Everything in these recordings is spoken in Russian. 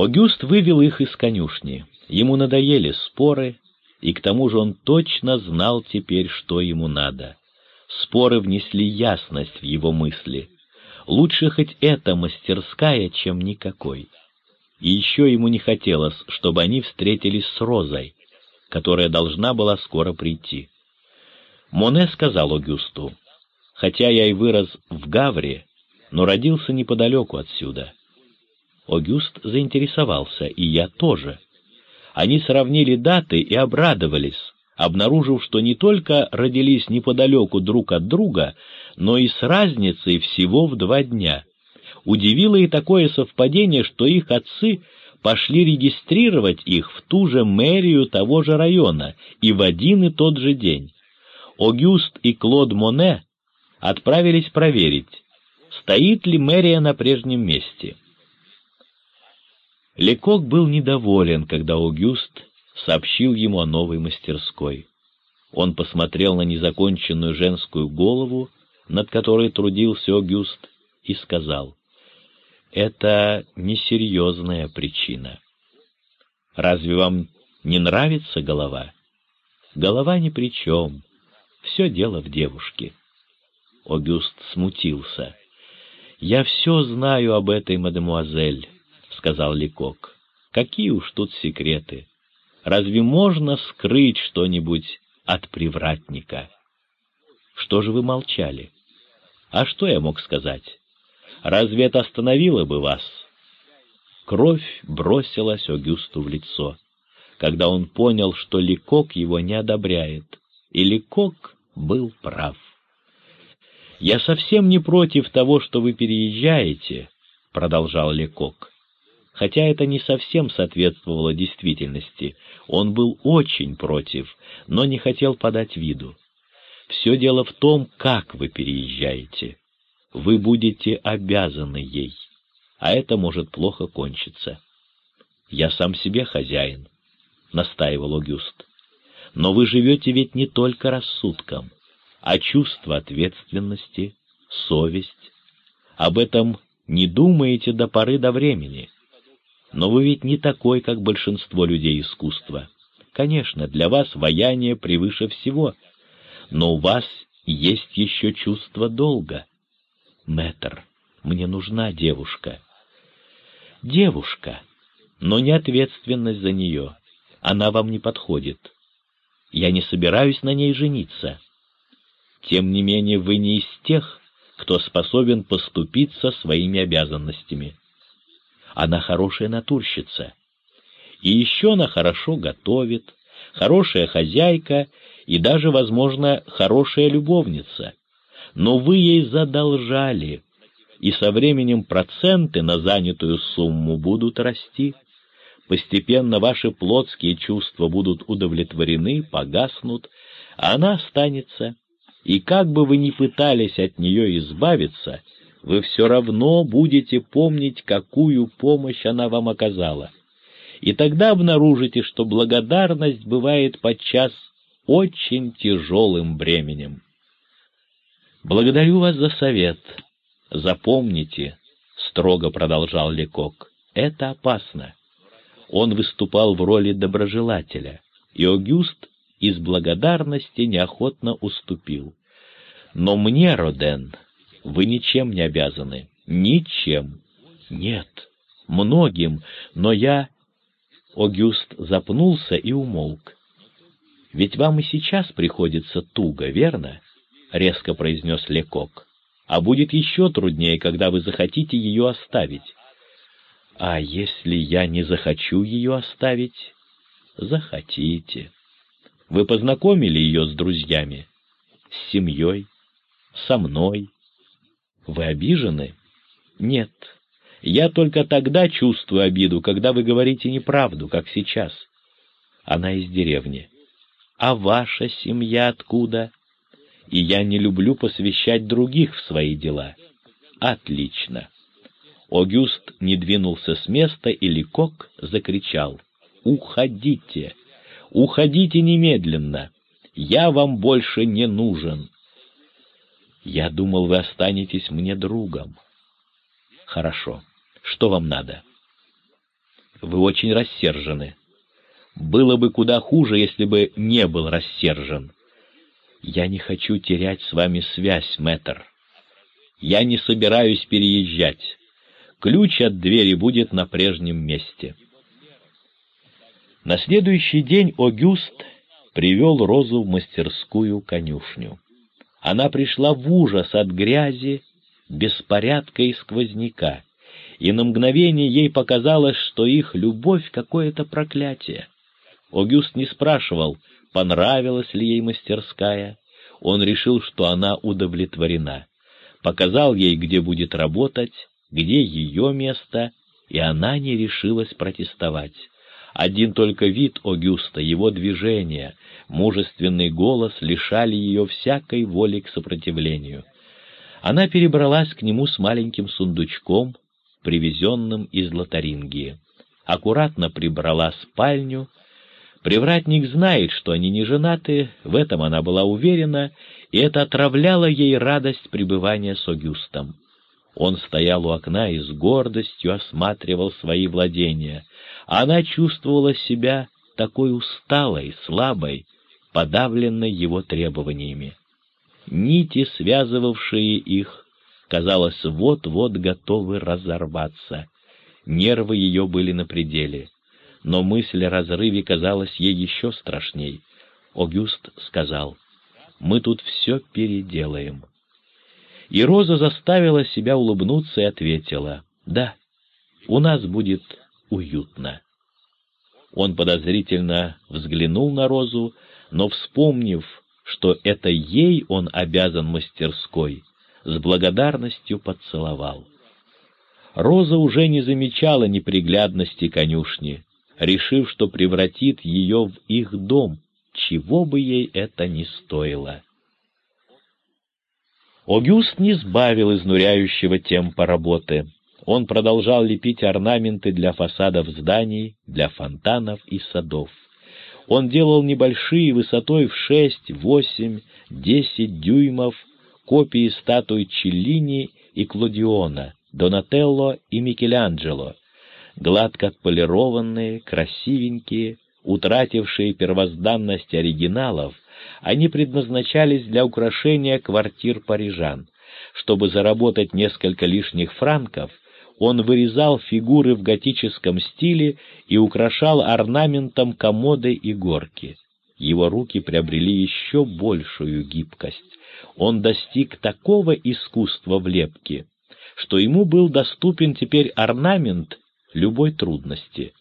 Огюст вывел их из конюшни. Ему надоели споры, и к тому же он точно знал теперь, что ему надо. Споры внесли ясность в его мысли. Лучше хоть эта мастерская, чем никакой. И еще ему не хотелось, чтобы они встретились с Розой, которая должна была скоро прийти. Моне сказал Огюсту, «Хотя я и вырос в Гавре, но родился неподалеку отсюда». Огюст заинтересовался, и я тоже. Они сравнили даты и обрадовались, обнаружив, что не только родились неподалеку друг от друга, но и с разницей всего в два дня. Удивило и такое совпадение, что их отцы пошли регистрировать их в ту же мэрию того же района и в один и тот же день. Огюст и Клод Моне отправились проверить, стоит ли мэрия на прежнем месте. Лекок был недоволен, когда Огюст сообщил ему о новой мастерской. Он посмотрел на незаконченную женскую голову, над которой трудился Огюст, и сказал, «Это несерьезная причина. Разве вам не нравится голова? Голова ни при чем. Все дело в девушке». Огюст смутился. «Я все знаю об этой мадемуазель», — сказал Ликок. «Какие уж тут секреты! Разве можно скрыть что-нибудь от привратника? Что же вы молчали? А что я мог сказать? Разве это остановило бы вас? Кровь бросилась Огюсту в лицо, когда он понял, что Ликок его не одобряет, и Ликок был прав. «Я совсем не против того, что вы переезжаете», — продолжал Лекок хотя это не совсем соответствовало действительности. Он был очень против, но не хотел подать виду. Все дело в том, как вы переезжаете. Вы будете обязаны ей, а это может плохо кончиться. «Я сам себе хозяин», — настаивал Огюст. «Но вы живете ведь не только рассудком, а чувство ответственности, совесть. Об этом не думаете до поры до времени. Но вы ведь не такой, как большинство людей искусства. Конечно, для вас вояние превыше всего, но у вас есть еще чувство долга. Мэтр, мне нужна девушка. Девушка, но не ответственность за нее. Она вам не подходит. Я не собираюсь на ней жениться. Тем не менее, вы не из тех, кто способен поступиться своими обязанностями. Она хорошая натурщица. И еще она хорошо готовит, хорошая хозяйка и даже, возможно, хорошая любовница. Но вы ей задолжали, и со временем проценты на занятую сумму будут расти. Постепенно ваши плотские чувства будут удовлетворены, погаснут, а она останется. И как бы вы ни пытались от нее избавиться, вы все равно будете помнить, какую помощь она вам оказала. И тогда обнаружите, что благодарность бывает подчас очень тяжелым бременем. Благодарю вас за совет. Запомните, — строго продолжал Лекок, — это опасно. Он выступал в роли доброжелателя, и Огюст из благодарности неохотно уступил. Но мне, Роден, вы ничем не обязаны. Ничем. Нет, многим, но я... Огюст запнулся и умолк. «Ведь вам и сейчас приходится туго, верно?» — резко произнес Лекок. «А будет еще труднее, когда вы захотите ее оставить». «А если я не захочу ее оставить?» «Захотите. Вы познакомили ее с друзьями, с семьей, со мной, вы обижены? Нет. Я только тогда чувствую обиду, когда вы говорите неправду, как сейчас. Она из деревни. А ваша семья откуда? И я не люблю посвящать других в свои дела. Отлично. Огюст не двинулся с места, и Ликок закричал. «Уходите! Уходите немедленно! Я вам больше не нужен!» Я думал, вы останетесь мне другом. Хорошо. Что вам надо? вы очень рассержены. Было бы куда хуже, если бы не был рассержен. Я не хочу терять с вами связь, мэтр. Я не собираюсь переезжать. Ключ от двери будет на прежнем месте. На следующий день Огюст привел Розу в мастерскую конюшню. Она пришла в ужас от грязи, беспорядка и сквозняка, и на мгновение ей показалось, что их любовь — какое-то проклятие. Огюст не спрашивал, понравилась ли ей мастерская, он решил, что она удовлетворена. Показал ей, где будет работать, где ее место, и она не решилась протестовать. Один только вид Огюста, его движения, мужественный голос лишали ее всякой воли к сопротивлению. Она перебралась к нему с маленьким сундучком, привезенным из Лотарингии. Аккуратно прибрала спальню. Привратник знает, что они не женаты, в этом она была уверена, и это отравляло ей радость пребывания с Огюстом. Он стоял у окна и с гордостью осматривал свои владения. Она чувствовала себя такой усталой, слабой, подавленной его требованиями. Нити, связывавшие их, казалось, вот-вот готовы разорваться. Нервы ее были на пределе, но мысль о разрыве казалась ей еще страшней. Огюст сказал, «Мы тут все переделаем». И Роза заставила себя улыбнуться и ответила, «Да, у нас будет уютно». Он подозрительно взглянул на Розу, но, вспомнив, что это ей он обязан мастерской, с благодарностью поцеловал. Роза уже не замечала неприглядности конюшни, решив, что превратит ее в их дом, чего бы ей это ни стоило. Огюст не сбавил изнуряющего темпа работы. Он продолжал лепить орнаменты для фасадов зданий, для фонтанов и садов. Он делал небольшие, высотой в шесть, восемь, десять дюймов, копии статуй Челлини и Клодиона, Донателло и Микеланджело, гладко отполированные, красивенькие, утратившие первозданность оригиналов, они предназначались для украшения квартир парижан. Чтобы заработать несколько лишних франков, он вырезал фигуры в готическом стиле и украшал орнаментом комоды и горки. Его руки приобрели еще большую гибкость. Он достиг такого искусства в лепке, что ему был доступен теперь орнамент любой трудности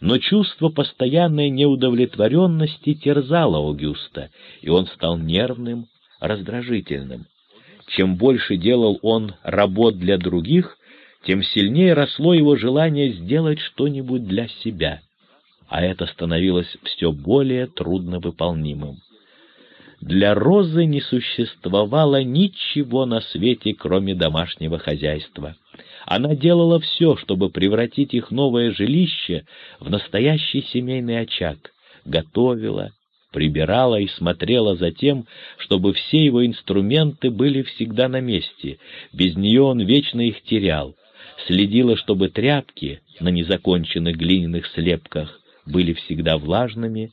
но чувство постоянной неудовлетворенности терзало Аугюста, и он стал нервным, раздражительным. Чем больше делал он работ для других, тем сильнее росло его желание сделать что-нибудь для себя, а это становилось все более трудновыполнимым. Для Розы не существовало ничего на свете, кроме домашнего хозяйства. Она делала все, чтобы превратить их новое жилище в настоящий семейный очаг, готовила, прибирала и смотрела за тем, чтобы все его инструменты были всегда на месте, без нее он вечно их терял, следила, чтобы тряпки на незаконченных глиняных слепках были всегда влажными,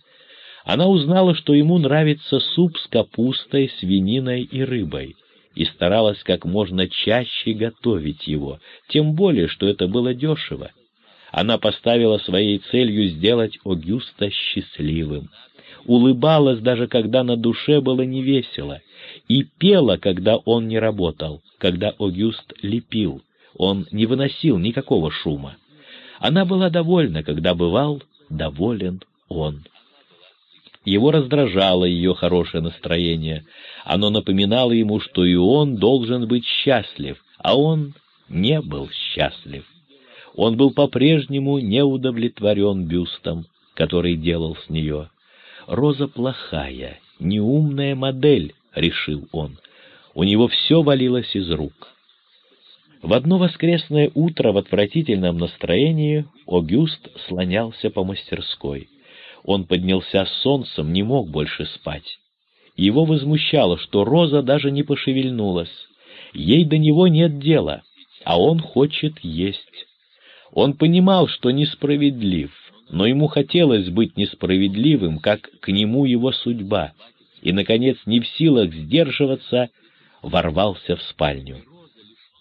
она узнала, что ему нравится суп с капустой, свининой и рыбой, и старалась как можно чаще готовить его, тем более, что это было дешево. Она поставила своей целью сделать Огюста счастливым. Улыбалась даже когда на душе было невесело, и пела, когда он не работал, когда Огюст лепил. Он не выносил никакого шума. Она была довольна, когда бывал доволен он. Его раздражало ее хорошее настроение. Оно напоминало ему, что и он должен быть счастлив, а он не был счастлив. Он был по-прежнему неудовлетворен бюстом, который делал с нее. «Роза плохая, неумная модель», — решил он. У него все валилось из рук. В одно воскресное утро в отвратительном настроении Огюст слонялся по мастерской. Он поднялся с солнцем, не мог больше спать. Его возмущало, что Роза даже не пошевельнулась. Ей до него нет дела, а он хочет есть. Он понимал, что несправедлив, но ему хотелось быть несправедливым, как к нему его судьба, и, наконец, не в силах сдерживаться, ворвался в спальню.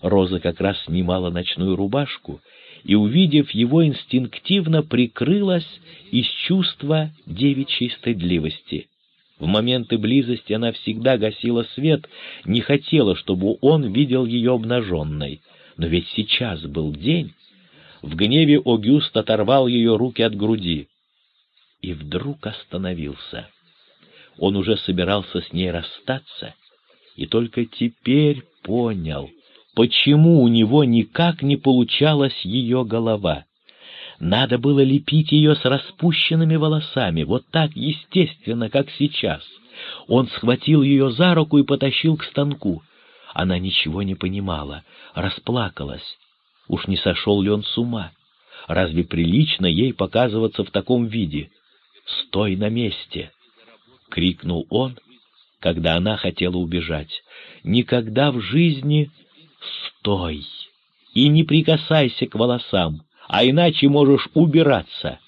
Роза как раз снимала ночную рубашку и, увидев его, инстинктивно прикрылась из чувства девичьей стыдливости. В моменты близости она всегда гасила свет, не хотела, чтобы он видел ее обнаженной. Но ведь сейчас был день. В гневе Огюст оторвал ее руки от груди и вдруг остановился. Он уже собирался с ней расстаться, и только теперь понял, почему у него никак не получалась ее голова. Надо было лепить ее с распущенными волосами, вот так естественно, как сейчас. Он схватил ее за руку и потащил к станку. Она ничего не понимала, расплакалась. Уж не сошел ли он с ума? Разве прилично ей показываться в таком виде? «Стой на месте!» — крикнул он, когда она хотела убежать. «Никогда в жизни стой и не прикасайся к волосам!» а иначе можешь убираться.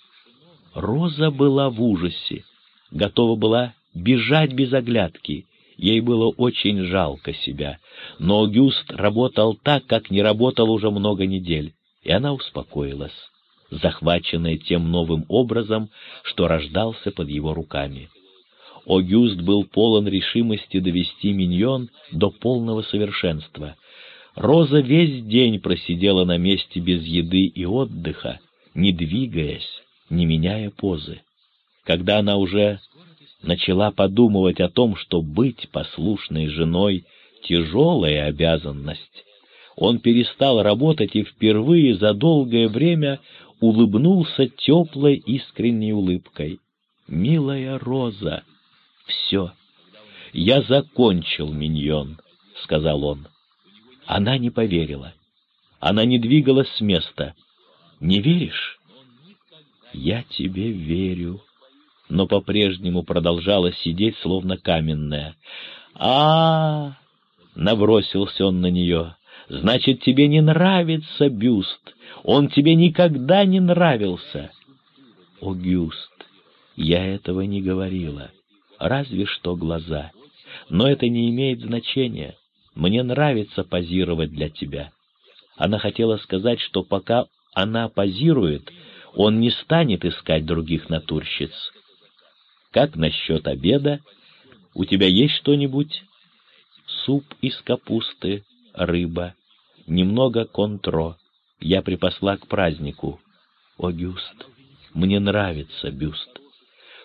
Роза была в ужасе, готова была бежать без оглядки. Ей было очень жалко себя, но Гюст работал так, как не работал уже много недель, и она успокоилась, захваченная тем новым образом, что рождался под его руками. Огюст был полон решимости довести миньон до полного совершенства, Роза весь день просидела на месте без еды и отдыха, не двигаясь, не меняя позы. Когда она уже начала подумывать о том, что быть послушной женой — тяжелая обязанность, он перестал работать и впервые за долгое время улыбнулся теплой искренней улыбкой. «Милая Роза, все, я закончил, миньон», — сказал он. Она не поверила. Она не двигалась с места. «Не веришь?» «Я тебе верю», но по-прежнему продолжала сидеть, словно каменная. а, -а, -а набросился он на нее. «Значит, тебе не нравится бюст. Он тебе никогда не нравился». «О, Гюст, я этого не говорила. Разве что глаза. Но это не имеет значения. Мне нравится позировать для тебя». Она хотела сказать, что пока она позирует, он не станет искать других натурщиц. «Как насчет обеда? У тебя есть что-нибудь?» «Суп из капусты, рыба, немного контро. Я припасла к празднику. О, бюст, мне нравится бюст.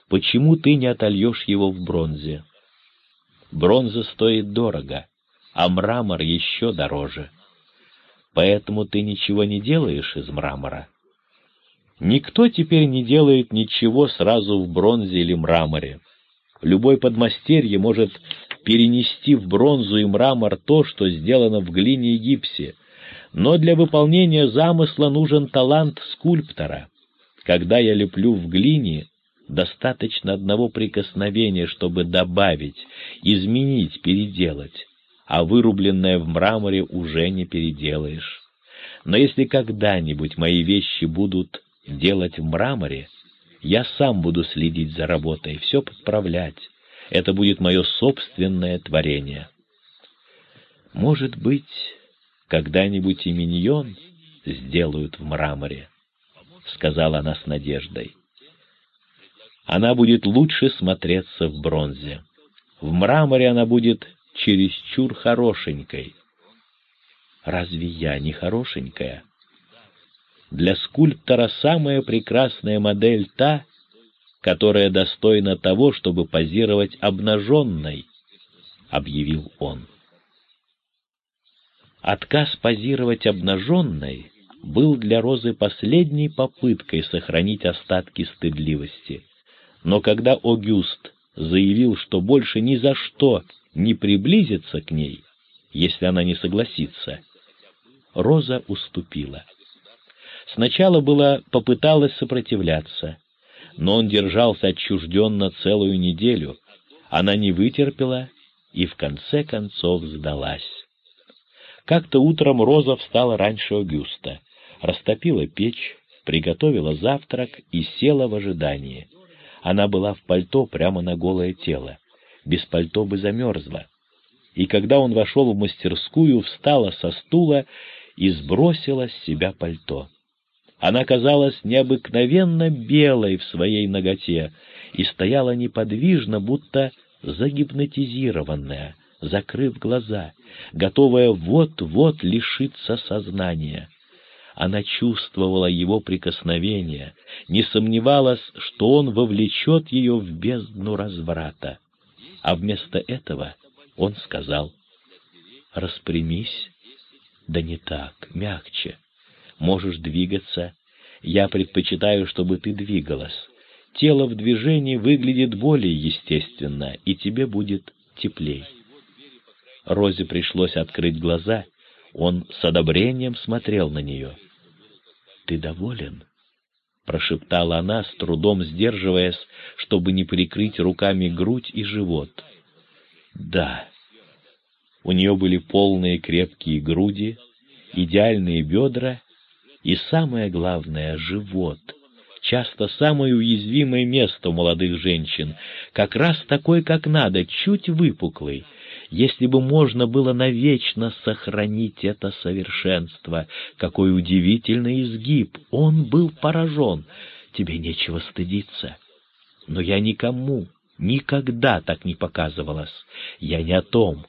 Почему ты не отольешь его в бронзе?» «Бронза стоит дорого а мрамор еще дороже. Поэтому ты ничего не делаешь из мрамора. Никто теперь не делает ничего сразу в бронзе или мраморе. Любой подмастерье может перенести в бронзу и мрамор то, что сделано в глине и гипсе, но для выполнения замысла нужен талант скульптора. Когда я леплю в глине, достаточно одного прикосновения, чтобы добавить, изменить, переделать а вырубленное в мраморе уже не переделаешь. Но если когда-нибудь мои вещи будут делать в мраморе, я сам буду следить за работой, все подправлять. Это будет мое собственное творение. Может быть, когда-нибудь и миньон сделают в мраморе, — сказала она с надеждой. Она будет лучше смотреться в бронзе. В мраморе она будет чересчур хорошенькой. Разве я не хорошенькая? Для скульптора самая прекрасная модель та, которая достойна того, чтобы позировать обнаженной, — объявил он. Отказ позировать обнаженной был для Розы последней попыткой сохранить остатки стыдливости. Но когда Огюст заявил, что больше ни за что не приблизиться к ней, если она не согласится, Роза уступила. Сначала была попыталась сопротивляться, но он держался отчужденно целую неделю. Она не вытерпела и в конце концов сдалась. Как-то утром Роза встала раньше Огюста. растопила печь, приготовила завтрак и села в ожидании. Она была в пальто прямо на голое тело. Без пальто бы замерзла. И когда он вошел в мастерскую, встала со стула и сбросила с себя пальто. Она казалась необыкновенно белой в своей ноготе и стояла неподвижно, будто загипнотизированная, закрыв глаза, готовая вот-вот лишиться сознания. Она чувствовала его прикосновение, не сомневалась, что он вовлечет ее в бездну разврата. А вместо этого он сказал, «Распрямись, да не так, мягче. Можешь двигаться. Я предпочитаю, чтобы ты двигалась. Тело в движении выглядит более естественно, и тебе будет теплей. Розе пришлось открыть глаза. Он с одобрением смотрел на нее. «Ты доволен?» — прошептала она, с трудом сдерживаясь, чтобы не прикрыть руками грудь и живот. «Да». У нее были полные крепкие груди, идеальные бедра и, самое главное, живот, часто самое уязвимое место у молодых женщин, как раз такой, как надо, чуть выпуклый. Если бы можно было навечно сохранить это совершенство, какой удивительный изгиб! Он был поражен. Тебе нечего стыдиться. Но я никому, никогда так не показывалась. Я не о том.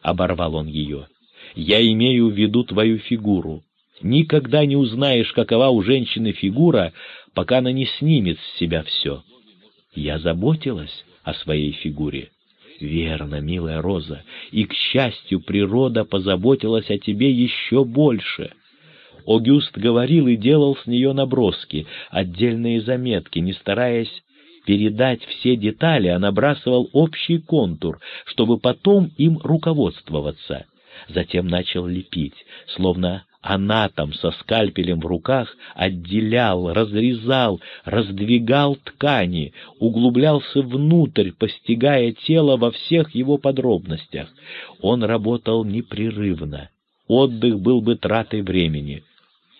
— оборвал он ее. «Я имею в виду твою фигуру. Никогда не узнаешь, какова у женщины фигура, пока она не снимет с себя все. Я заботилась о своей фигуре. Верно, милая Роза, и, к счастью, природа позаботилась о тебе еще больше. Огюст говорил и делал с нее наброски, отдельные заметки, не стараясь передать все детали, а набрасывал общий контур, чтобы потом им руководствоваться. Затем начал лепить, словно анатом со скальпелем в руках отделял, разрезал, раздвигал ткани, углублялся внутрь, постигая тело во всех его подробностях. Он работал непрерывно. Отдых был бы тратой времени.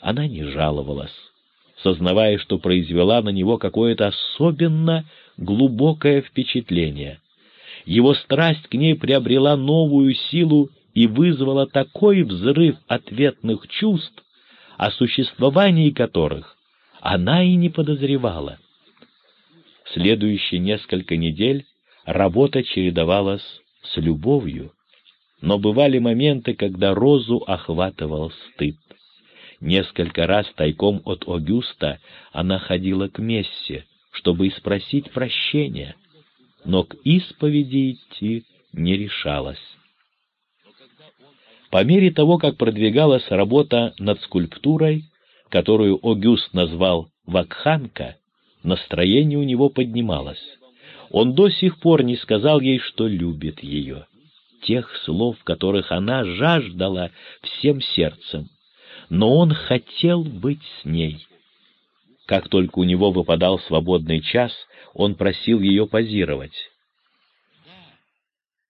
Она не жаловалась, сознавая, что произвела на него какое-то особенно глубокое впечатление. Его страсть к ней приобрела новую силу и вызвала такой взрыв ответных чувств, о существовании которых она и не подозревала. Следующие несколько недель работа чередовалась с любовью, но бывали моменты, когда Розу охватывал стыд. Несколько раз тайком от Огюста она ходила к Мессе, чтобы и спросить прощения, но к исповеди идти не решалась. По мере того, как продвигалась работа над скульптурой, которую Огюст назвал «Вакханка», настроение у него поднималось. Он до сих пор не сказал ей, что любит ее. Тех слов, которых она жаждала всем сердцем. Но он хотел быть с ней. Как только у него выпадал свободный час, он просил ее позировать.